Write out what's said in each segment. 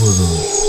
Voador.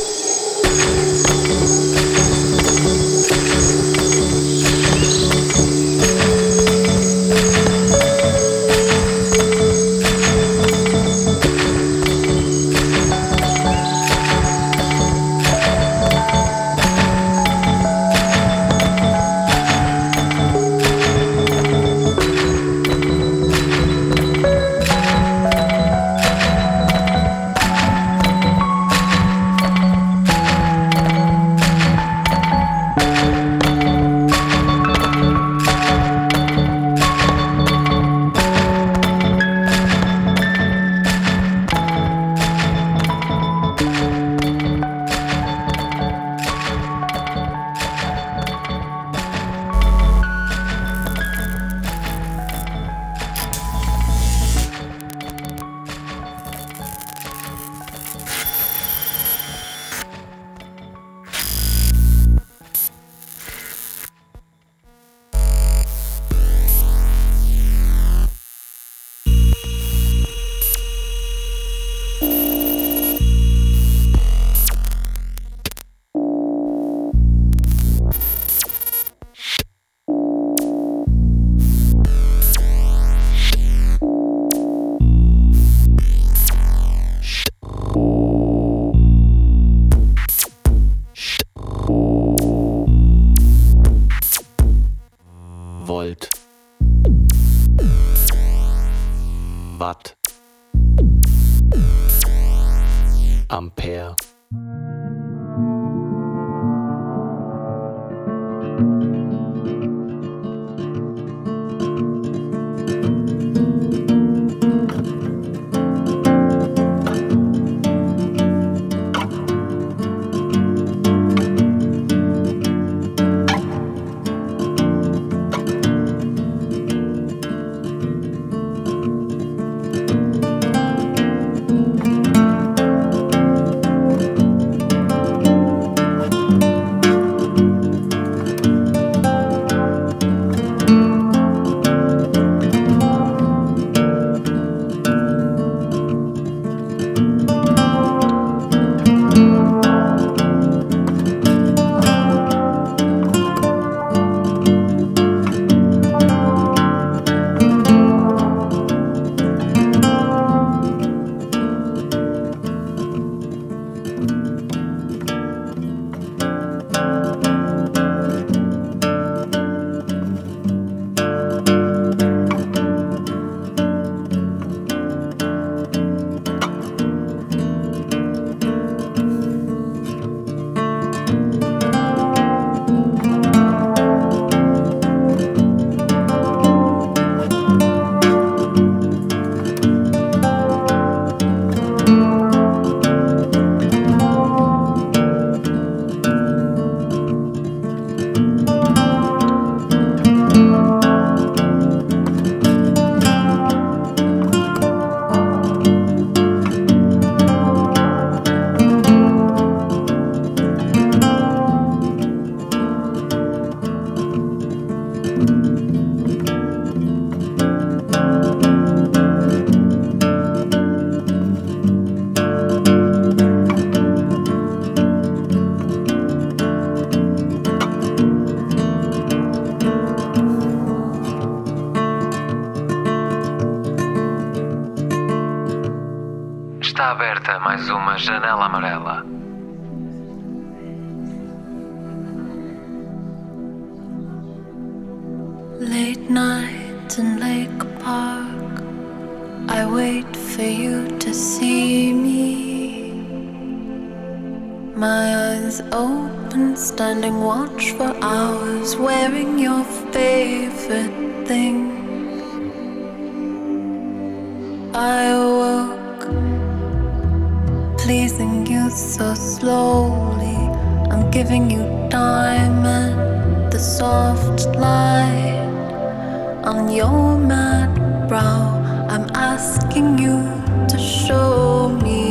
Favorite thing. I awoke pleasing you so slowly. I'm giving you time and the soft light on your mad brow. I'm asking you to show me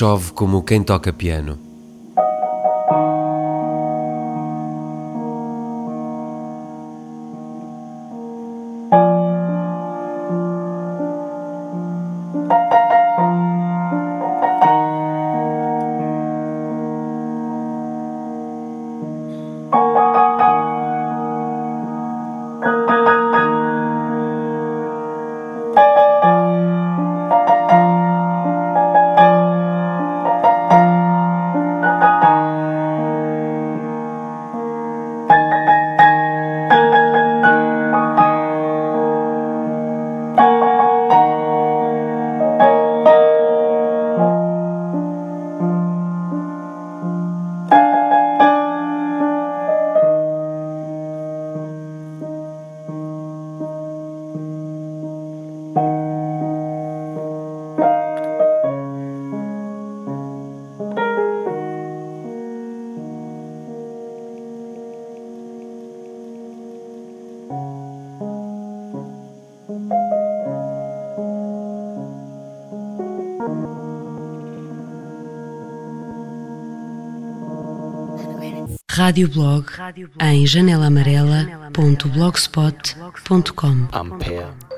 Chove como quem toca piano. Radioblog em janelamarela.blogspot.com Ampere.